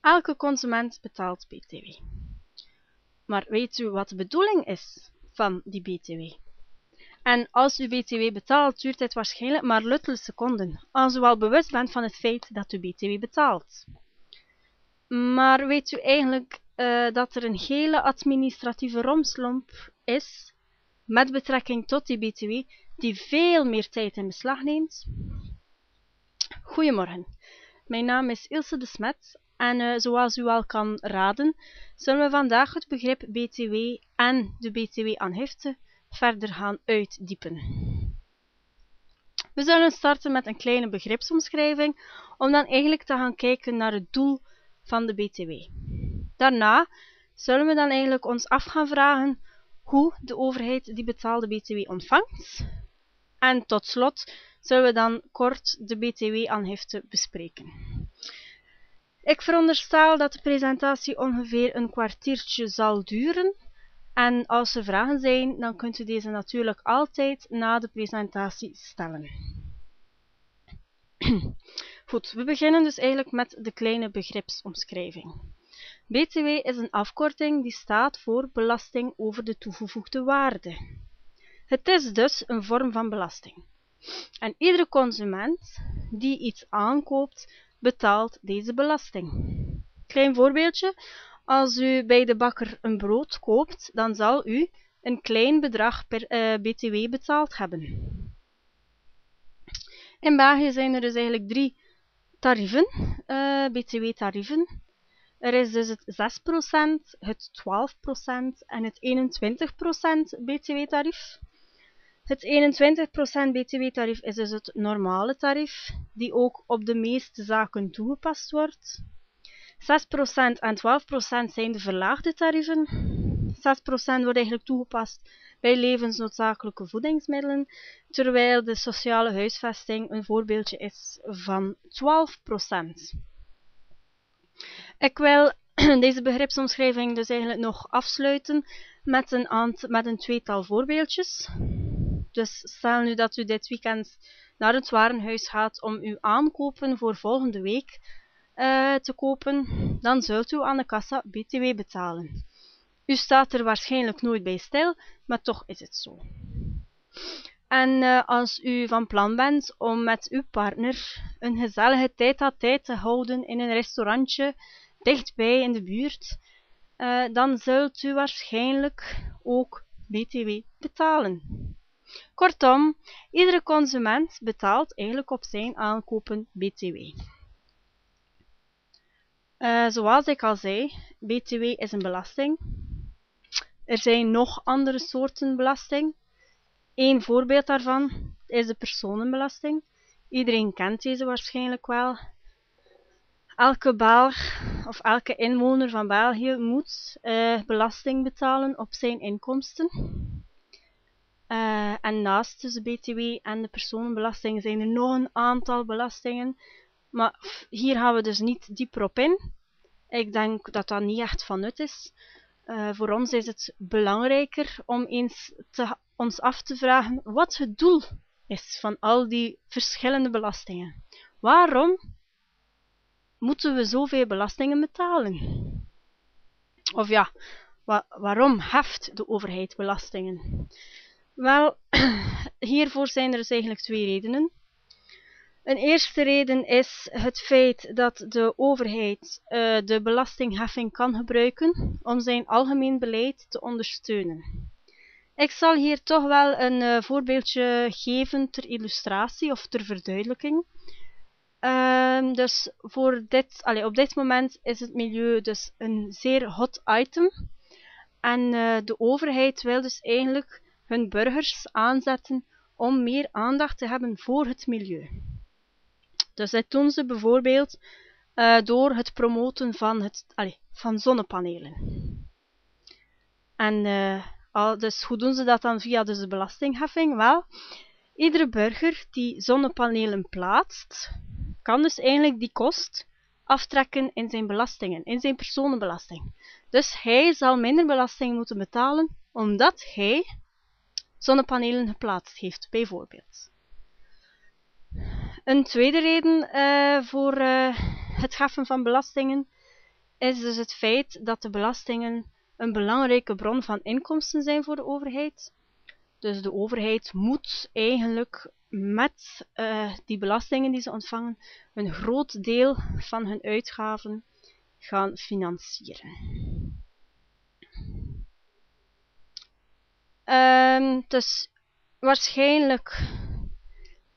Elke consument betaalt BTW. Maar weet u wat de bedoeling is van die BTW? En als u BTW betaalt, duurt het waarschijnlijk maar luttele seconden, als u al bewust bent van het feit dat u BTW betaalt. Maar weet u eigenlijk uh, dat er een hele administratieve romslomp is met betrekking tot die BTW, die veel meer tijd in beslag neemt? Goedemorgen, mijn naam is Ilse de Smet en uh, zoals u al kan raden, zullen we vandaag het begrip BTW en de BTW-aangifte verder gaan uitdiepen. We zullen starten met een kleine begripsomschrijving, om dan eigenlijk te gaan kijken naar het doel van de BTW. Daarna zullen we dan eigenlijk ons af gaan vragen hoe de overheid die betaalde BTW ontvangt. En tot slot zullen we dan kort de BTW-aangifte bespreken. Ik veronderstel dat de presentatie ongeveer een kwartiertje zal duren. En als er vragen zijn, dan kunt u deze natuurlijk altijd na de presentatie stellen. Goed, we beginnen dus eigenlijk met de kleine begripsomschrijving. BTW is een afkorting die staat voor belasting over de toegevoegde waarde. Het is dus een vorm van belasting. En iedere consument die iets aankoopt, betaalt deze belasting. Klein voorbeeldje. Als u bij de bakker een brood koopt, dan zal u een klein bedrag per uh, btw betaald hebben. In België zijn er dus eigenlijk drie tarieven, uh, btw-tarieven. Er is dus het 6%, het 12% en het 21% btw-tarief. Het 21% btw-tarief is dus het normale tarief, die ook op de meeste zaken toegepast wordt. 6% en 12% zijn de verlaagde tarieven. 6% wordt eigenlijk toegepast bij levensnoodzakelijke voedingsmiddelen, terwijl de sociale huisvesting een voorbeeldje is van 12%. Ik wil deze begripsomschrijving dus eigenlijk nog afsluiten met een, met een tweetal voorbeeldjes. Dus stel nu dat u dit weekend naar het warenhuis gaat om uw aankopen voor volgende week uh, te kopen, dan zult u aan de kassa BTW betalen. U staat er waarschijnlijk nooit bij stil, maar toch is het zo. En uh, als u van plan bent om met uw partner een gezellige tijd à tijd te houden in een restaurantje dichtbij in de buurt, uh, dan zult u waarschijnlijk ook BTW betalen. Kortom, iedere consument betaalt eigenlijk op zijn aankopen BTW. Eh, zoals ik al zei, BTW is een belasting. Er zijn nog andere soorten belasting. Een voorbeeld daarvan is de personenbelasting. Iedereen kent deze waarschijnlijk wel. Elke Belg of elke inwoner van België moet uh, belasting betalen op zijn inkomsten. Uh, en naast de BTW en de personenbelasting zijn er nog een aantal belastingen. Maar hier gaan we dus niet dieper op in. Ik denk dat dat niet echt van nut is. Uh, voor ons is het belangrijker om eens te, ons af te vragen wat het doel is van al die verschillende belastingen. Waarom moeten we zoveel belastingen betalen? Of ja, wa waarom heft de overheid belastingen? Wel, hiervoor zijn er dus eigenlijk twee redenen. Een eerste reden is het feit dat de overheid uh, de belastingheffing kan gebruiken om zijn algemeen beleid te ondersteunen. Ik zal hier toch wel een uh, voorbeeldje geven ter illustratie of ter verduidelijking. Uh, dus voor dit, op dit moment is het milieu dus een zeer hot item. En uh, de overheid wil dus eigenlijk hun burgers aanzetten om meer aandacht te hebben voor het milieu. Dus dat doen ze bijvoorbeeld uh, door het promoten van, het, allez, van zonnepanelen. En uh, al, dus hoe doen ze dat dan via dus de belastingheffing? Wel, iedere burger die zonnepanelen plaatst, kan dus eigenlijk die kost aftrekken in zijn belastingen, in zijn personenbelasting. Dus hij zal minder belasting moeten betalen, omdat hij zonnepanelen geplaatst heeft, bijvoorbeeld. Een tweede reden uh, voor uh, het heffen van belastingen is dus het feit dat de belastingen een belangrijke bron van inkomsten zijn voor de overheid. Dus de overheid moet eigenlijk met uh, die belastingen die ze ontvangen een groot deel van hun uitgaven gaan financieren. Um, dus waarschijnlijk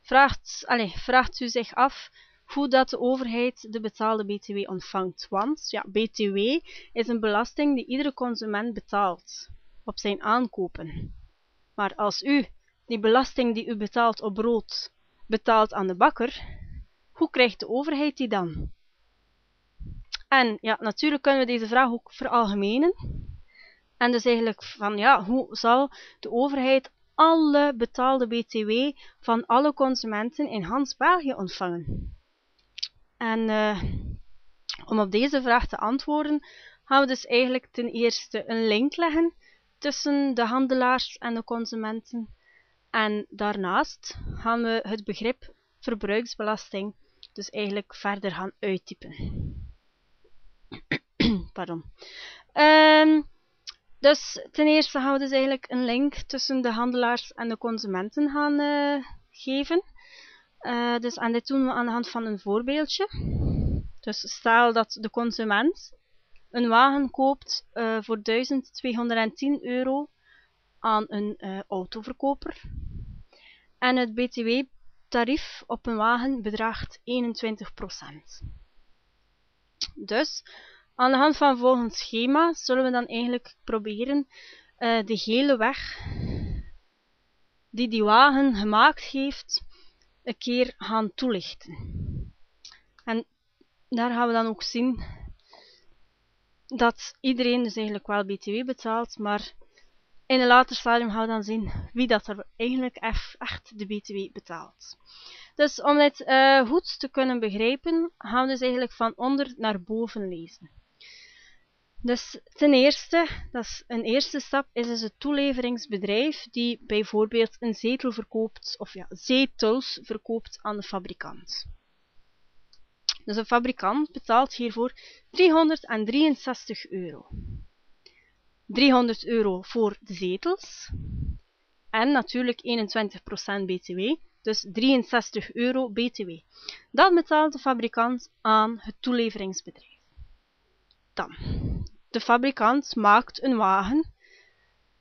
vraagt, allez, vraagt u zich af hoe dat de overheid de betaalde BTW ontvangt. Want ja, BTW is een belasting die iedere consument betaalt op zijn aankopen. Maar als u die belasting die u betaalt op brood betaalt aan de bakker, hoe krijgt de overheid die dan? En ja, natuurlijk kunnen we deze vraag ook veralgemenen. En dus eigenlijk van ja, hoe zal de overheid alle betaalde BTW van alle consumenten in Hans België ontvangen? En uh, om op deze vraag te antwoorden, gaan we dus eigenlijk ten eerste een link leggen tussen de handelaars en de consumenten. En daarnaast gaan we het begrip verbruiksbelasting dus eigenlijk verder gaan uittypen. Pardon. Um, dus ten eerste gaan we dus eigenlijk een link tussen de handelaars en de consumenten gaan uh, geven. Uh, dus, en dit doen we aan de hand van een voorbeeldje. Dus stel dat de consument een wagen koopt uh, voor 1210 euro aan een autoverkoper. En het btw-tarief op een wagen bedraagt 21%. Dus aan de hand van volgend schema zullen we dan eigenlijk proberen uh, de hele weg die die wagen gemaakt heeft een keer gaan toelichten. En daar gaan we dan ook zien dat iedereen dus eigenlijk wel BTW betaalt, maar in een later stadium gaan we dan zien wie dat er eigenlijk echt de BTW betaalt. Dus om dit uh, goed te kunnen begrijpen, gaan we dus eigenlijk van onder naar boven lezen. Dus ten eerste, dat is een eerste stap, is dus het toeleveringsbedrijf die bijvoorbeeld een zetel verkoopt, of ja, zetels verkoopt aan de fabrikant. Dus de fabrikant betaalt hiervoor 363 euro. 300 euro voor de zetels en natuurlijk 21% BTW, dus 63 euro BTW. Dat betaalt de fabrikant aan het toeleveringsbedrijf. Dan, de fabrikant maakt een wagen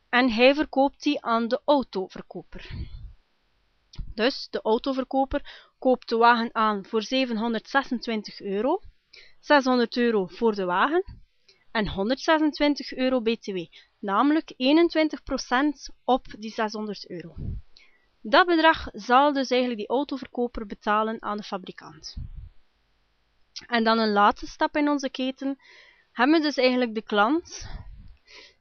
en hij verkoopt die aan de autoverkoper. Dus de autoverkoper koopt de wagen aan voor 726 euro, 600 euro voor de wagen en 126 euro BTW, namelijk 21% op die 600 euro. Dat bedrag zal dus eigenlijk die autoverkoper betalen aan de fabrikant. En dan een laatste stap in onze keten hebben we dus eigenlijk de klant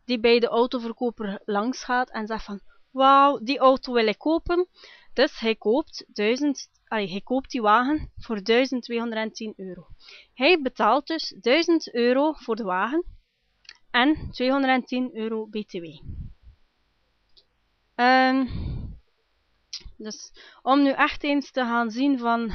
die bij de autoverkoper langs gaat en zegt van wauw, die auto wil ik kopen. Dus hij koopt, 1000, allee, hij koopt die wagen voor 1210 euro. Hij betaalt dus 1000 euro voor de wagen en 210 euro BTW. Um, dus om nu echt eens te gaan zien van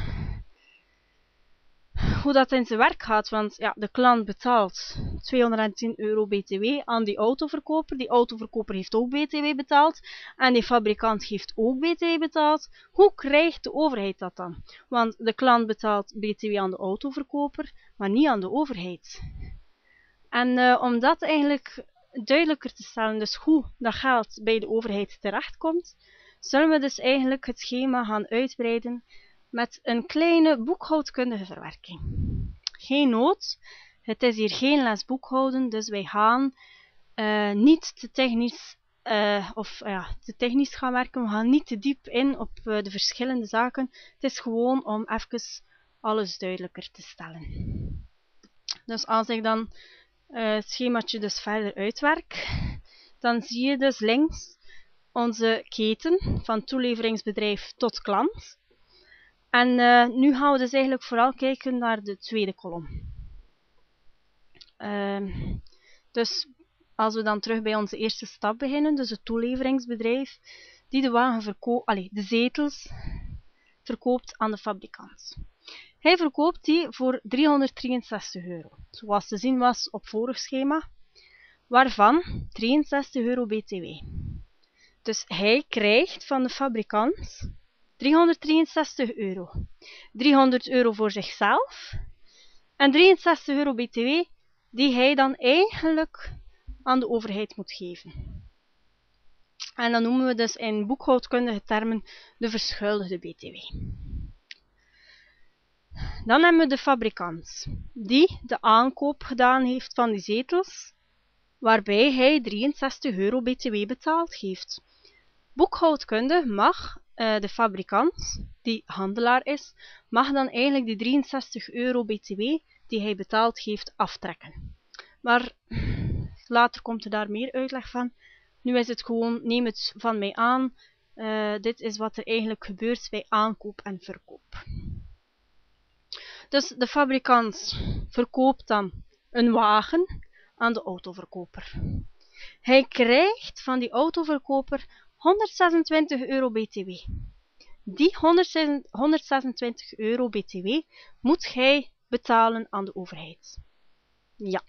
hoe dat in zijn werk gaat. Want ja, de klant betaalt 210 euro BTW aan die autoverkoper. Die autoverkoper heeft ook BTW betaald. En die fabrikant heeft ook BTW betaald. Hoe krijgt de overheid dat dan? Want de klant betaalt BTW aan de autoverkoper, maar niet aan de overheid. En uh, om dat eigenlijk duidelijker te stellen, dus hoe dat geld bij de overheid terechtkomt, zullen we dus eigenlijk het schema gaan uitbreiden met een kleine boekhoudkundige verwerking. Geen nood, het is hier geen les boekhouden, dus wij gaan uh, niet te technisch, uh, of ja, te technisch gaan werken. We gaan niet te diep in op de verschillende zaken. Het is gewoon om even alles duidelijker te stellen. Dus als ik dan het schemaatje dus verder uitwerk, dan zie je dus links onze keten van toeleveringsbedrijf tot klant. En uh, nu gaan we dus eigenlijk vooral kijken naar de tweede kolom. Uh, dus als we dan terug bij onze eerste stap beginnen, dus het toeleveringsbedrijf, die de wagen verkoopt, de zetels verkoopt aan de fabrikant. Hij verkoopt die voor 363 euro, zoals te zien was op vorig schema, waarvan 63 euro BTW. Dus hij krijgt van de fabrikant 363 euro. 300 euro voor zichzelf en 63 euro BTW die hij dan eigenlijk aan de overheid moet geven. En dan noemen we dus in boekhoudkundige termen de verschuldigde BTW. Dan hebben we de fabrikant, die de aankoop gedaan heeft van die zetels, waarbij hij 63 euro BTW betaald heeft. Boekhoudkundig mag uh, de fabrikant, die handelaar is, mag dan eigenlijk die 63 euro BTW die hij betaald heeft aftrekken. Maar later komt er daar meer uitleg van. Nu is het gewoon, neem het van mij aan, uh, dit is wat er eigenlijk gebeurt bij aankoop en verkoop. Dus de fabrikant verkoopt dan een wagen aan de autoverkoper. Hij krijgt van die autoverkoper 126 euro BTW. Die 126 euro BTW moet hij betalen aan de overheid. Ja.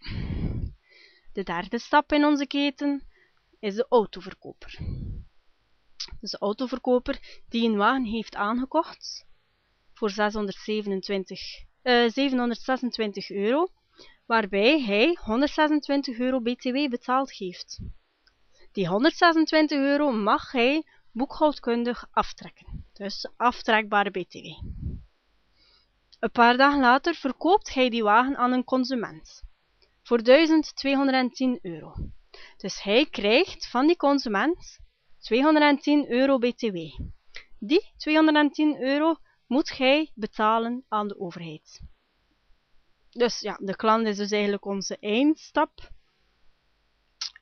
De derde stap in onze keten is de autoverkoper. Dus de autoverkoper die een wagen heeft aangekocht voor 627, uh, 726 euro, waarbij hij 126 euro BTW betaald heeft. Die 126 euro mag hij boekhoudkundig aftrekken, dus aftrekbare BTW. Een paar dagen later verkoopt hij die wagen aan een consument voor 1210 euro. Dus hij krijgt van die consument 210 euro BTW. Die 210 euro moet hij betalen aan de overheid. Dus ja, de klant is dus eigenlijk onze eindstap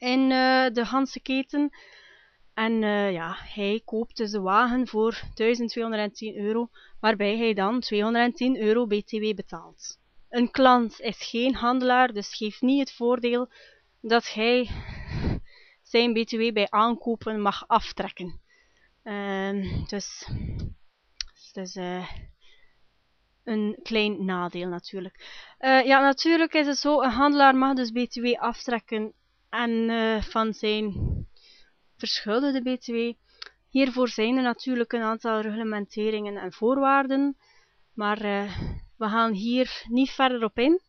in uh, de Hanse keten. En uh, ja, hij koopt dus de wagen voor 1210 euro, waarbij hij dan 210 euro BTW betaalt. Een klant is geen handelaar, dus geeft niet het voordeel dat hij zijn BTW bij aankopen mag aftrekken. Uh, dus is uh, een klein nadeel natuurlijk. Ja, natuurlijk is het zo, een handelaar mag dus BTW aftrekken en uh, van zijn verschuldigde BTW. Hiervoor zijn er natuurlijk een aantal reglementeringen en voorwaarden, maar uh, we gaan hier niet verder op in.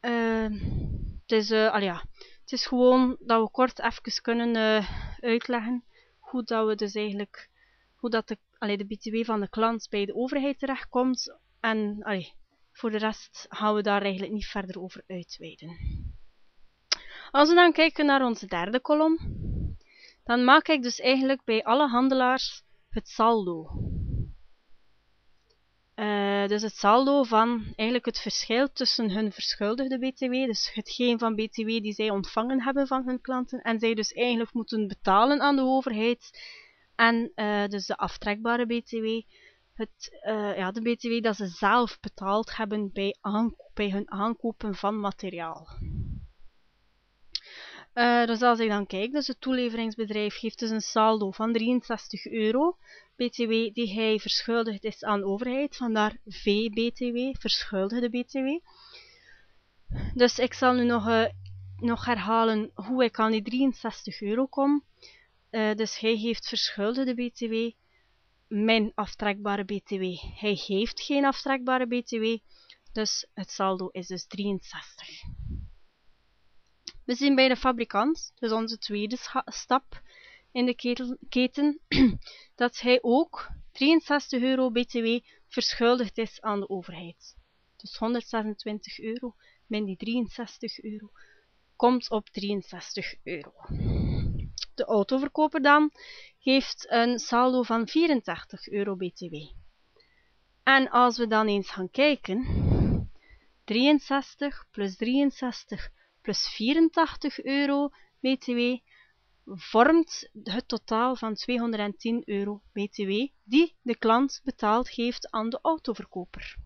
Uh, het, is, uh, ja, het is gewoon dat we kort even kunnen uitleggen hoe dat we dus eigenlijk, hoe dat de, de BTW van de klant bij de overheid terechtkomt. En voor de rest gaan we daar eigenlijk niet verder over uitweiden. Als we dan kijken naar onze derde kolom, dan maak ik dus eigenlijk bij alle handelaars het saldo. Uh, dus het saldo van eigenlijk het verschil tussen hun verschuldigde BTW, dus hetgeen van BTW die zij ontvangen hebben van hun klanten, en zij dus eigenlijk moeten betalen aan de overheid, en uh, dus de aftrekbare BTW, het, uh, ja, de BTW dat ze zelf betaald hebben bij, bij hun aankopen van materiaal. Uh, dus als ik dan kijk, dus het toeleveringsbedrijf geeft dus een saldo van 63 euro, BTW die hij verschuldigd is aan de overheid, vandaar VBTW, verschuldigde BTW. Dus ik zal nu nog, uh, nog herhalen hoe ik aan die 63 euro kom. Uh, dus hij heeft verschuldigde BTW, mijn aftrekbare BTW. Hij heeft geen aftrekbare BTW, dus het saldo is dus 63. We zien bij de fabrikant, dus onze tweede stap in de keten, dat hij ook 63 euro BTW verschuldigd is aan de overheid. Dus 126 euro min die 63 euro komt op 63 euro. De autoverkoper dan heeft een saldo van 84 euro BTW. En als we dan eens gaan kijken, 63 plus 63 plus 84 euro BTW vormt het totaal van 210 euro BTW die de klant betaald heeft aan de autoverkoper.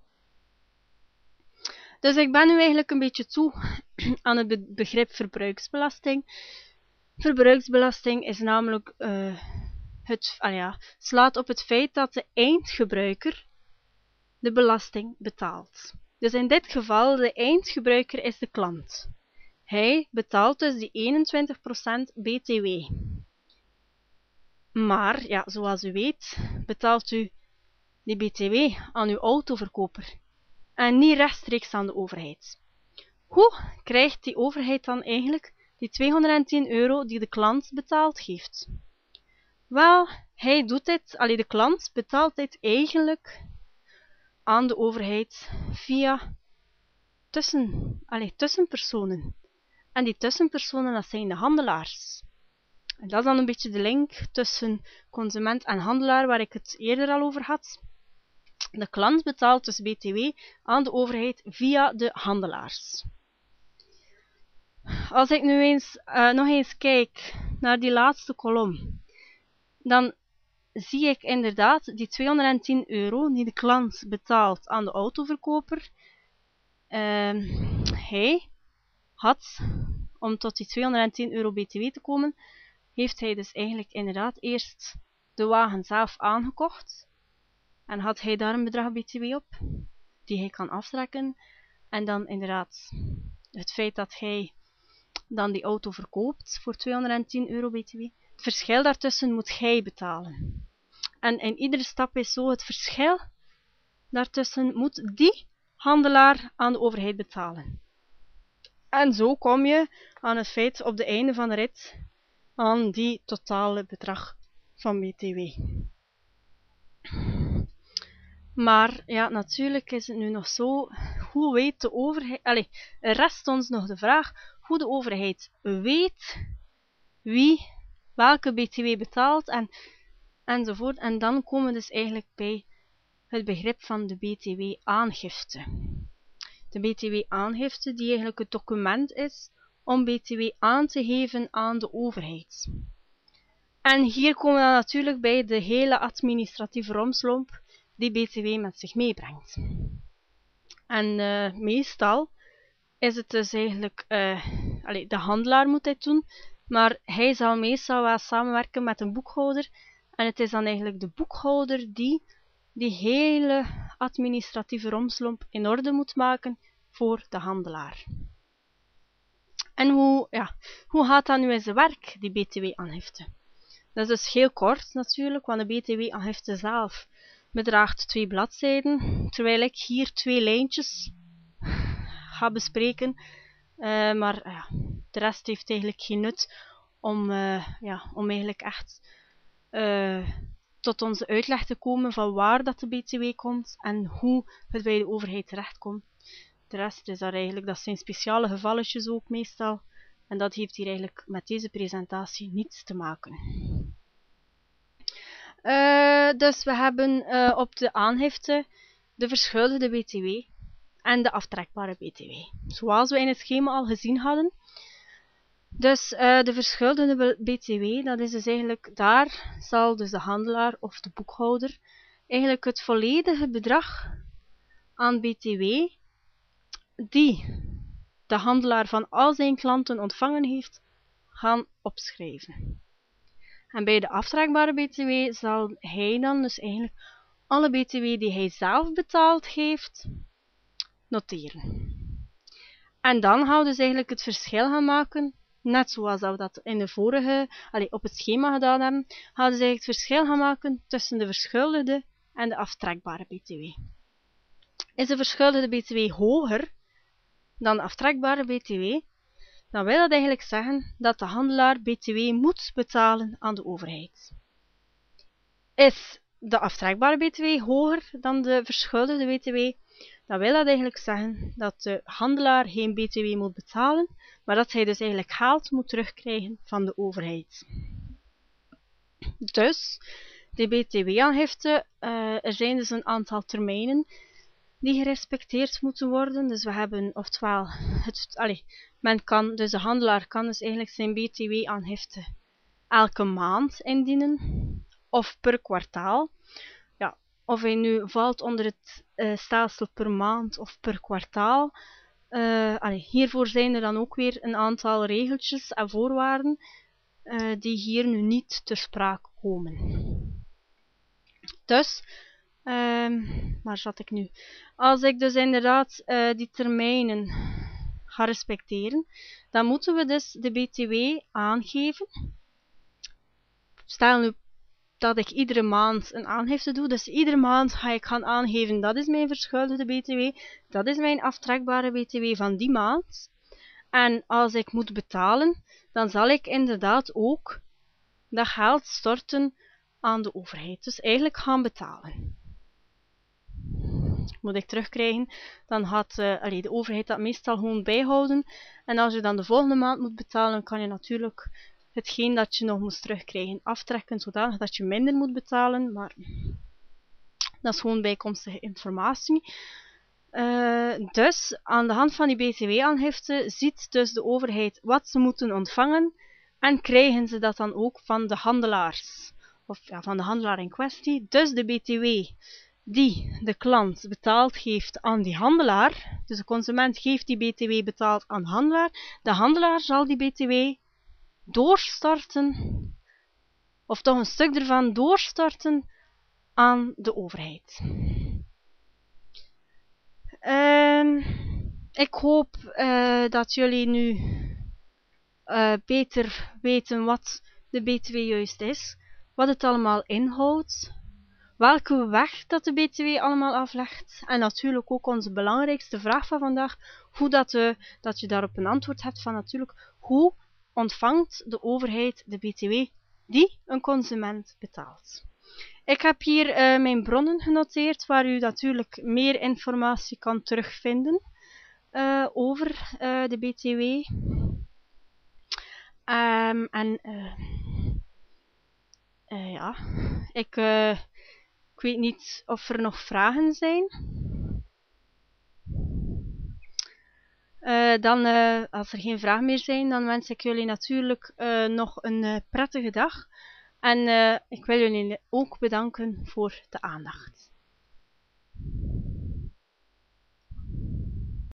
Dus ik ben nu eigenlijk een beetje toe aan het begrip verbruiksbelasting. Verbruiksbelasting is namelijk uh, het, ah ja, slaat op het feit dat de eindgebruiker de belasting betaalt. Dus in dit geval, de eindgebruiker is de klant. Hij betaalt dus die 21% BTW. Maar, ja, zoals u weet, betaalt u die BTW aan uw autoverkoper en niet rechtstreeks aan de overheid. Hoe krijgt die overheid dan eigenlijk die 210 euro die de klant betaald heeft? Wel, hij doet dit, alleen de klant betaalt dit eigenlijk aan de overheid via tussen, allee, tussenpersonen. En die tussenpersonen, dat zijn de handelaars. En dat is dan een beetje de link tussen consument en handelaar, waar ik het eerder al over had. De klant betaalt dus BTW aan de overheid via de handelaars. Als ik nu eens, uh, nog eens kijk naar die laatste kolom, dan zie ik inderdaad die 210 euro die de klant betaalt aan de autoverkoper. Uh, hij had, om tot die 210 euro BTW te komen, heeft hij dus eigenlijk inderdaad eerst de wagen zelf aangekocht. En had hij daar een bedrag BTW op, die hij kan aftrekken. En dan inderdaad het feit dat hij dan die auto verkoopt voor 210 euro BTW. Het verschil daartussen moet hij betalen. En in iedere stap is zo het verschil daartussen moet die handelaar aan de overheid betalen. En zo kom je aan het feit op de einde van de rit aan die totale bedrag van BTW. Maar ja, natuurlijk is het nu nog zo, hoe weet de overheid, allez, er rest ons nog de vraag hoe de overheid weet wie welke BTW betaalt en, enzovoort. En dan komen we dus eigenlijk bij het begrip van de BTW-aangifte. De BTW-aangifte die eigenlijk het document is om BTW aan te geven aan de overheid. En hier komen we natuurlijk bij de hele administratieve romslomp die BTW met zich meebrengt. En uh, meestal is het dus eigenlijk, allee, de handelaar moet dit doen, maar hij zal meestal wel samenwerken met een boekhouder en het is dan eigenlijk de boekhouder die die hele administratieve romslomp in orde moet maken voor de handelaar. En hoe, ja, hoe gaat dat nu in zijn werk, die btw-aangifte? Dat is dus heel kort natuurlijk, want de btw-aangifte zelf bedraagt twee bladzijden, terwijl ik hier twee lijntjes ga bespreken. Uh, maar de rest heeft eigenlijk geen nut om, uh, ja, om eigenlijk echt tot onze uitleg te komen van waar dat de BTW komt en hoe het bij de overheid terechtkomt. De rest is daar eigenlijk, dat zijn speciale gevalletjes ook meestal. En dat heeft hier eigenlijk met deze presentatie niets te maken. Uh, dus we hebben uh, op de aangifte de verschuldigde BTW en de aftrekbare BTW. Zoals we in het schema al gezien hadden. Dus uh, de verschuldigde BTW, dat is dus eigenlijk, daar zal dus de handelaar of de boekhouder eigenlijk het volledige bedrag aan BTW die de handelaar van al zijn klanten ontvangen heeft, gaan opschrijven. En bij de aftrekbare BTW zal hij dan dus eigenlijk alle BTW die hij zelf betaald heeft, noteren. En dan gaan we dus eigenlijk het verschil gaan maken, net zoals we dat in de vorige, allez, op het schema gedaan hebben, dus eigenlijk het verschil gaan maken tussen de verschuldigde en de aftrekbare BTW. Is de verschuldigde BTW hoger dan de aftrekbare BTW, dan wil dat eigenlijk zeggen dat de handelaar BTW moet betalen aan de overheid. Is de aftrekbare BTW hoger dan de verschuldigde BTW, dan wil dat eigenlijk zeggen dat de handelaar geen BTW moet betalen, maar dat hij dus eigenlijk geld moet terugkrijgen van de overheid. Dus, de BTW-aangifte, uh, er zijn dus een aantal termijnen die gerespecteerd moeten worden. Dus we hebben oftewel, het, allez, men kan, dus de handelaar kan dus eigenlijk zijn BTW-aangifte elke maand indienen of per kwartaal. Ja, of hij nu valt onder het uh, stelsel per maand of per kwartaal. Allee, hiervoor zijn er dan ook weer een aantal regeltjes en voorwaarden uh, die hier nu niet ter sprake komen. Dus, Um, waar zat ik nu? Als ik dus inderdaad uh, die termijnen ga respecteren, dan moeten we dus de BTW aangeven. Stel nu dat ik iedere maand een aangifte doe. Dus iedere maand ga ik gaan aangeven, dat is mijn verschuldigde BTW, dat is mijn aftrekbare BTW van die maand. En als ik moet betalen, dan zal ik inderdaad ook dat geld storten aan de overheid. Dus eigenlijk gaan betalen. Moet ik terugkrijgen, dan gaat uh, allee, de overheid dat meestal gewoon bijhouden. En als je dan de volgende maand moet betalen, kan je natuurlijk hetgeen dat je nog moest terugkrijgen aftrekken, zodanig dat je minder moet betalen. Maar dat is gewoon bijkomstige informatie. Uh, dus aan de hand van die btw-aangifte ziet dus de overheid wat ze moeten ontvangen en krijgen ze dat dan ook van de handelaars. Of ja, van de handelaar in kwestie. Dus de btw die de klant betaald geeft aan die handelaar, dus de consument geeft die btw betaald aan de handelaar, de handelaar zal die btw doorstorten, of toch een stuk ervan doorstorten aan de overheid. Uh, ik hoop uh, dat jullie nu uh, beter weten wat de BTW juist is, wat het allemaal inhoudt, welke weg dat de BTW allemaal aflegt en natuurlijk ook onze belangrijkste vraag van vandaag, hoe dat, uh, dat je daarop een antwoord hebt van natuurlijk, hoe ontvangt de overheid de BTW die een consument betaalt. Ik heb hier uh, mijn bronnen genoteerd waar u natuurlijk meer informatie kan terugvinden uh, over uh, de BTW. Um, en ja, ik, ik weet niet of er nog vragen zijn. Uh, dan, uh, als er geen vragen meer zijn, dan wens ik jullie natuurlijk uh, nog een prettige dag. En ik wil jullie ook bedanken voor de aandacht.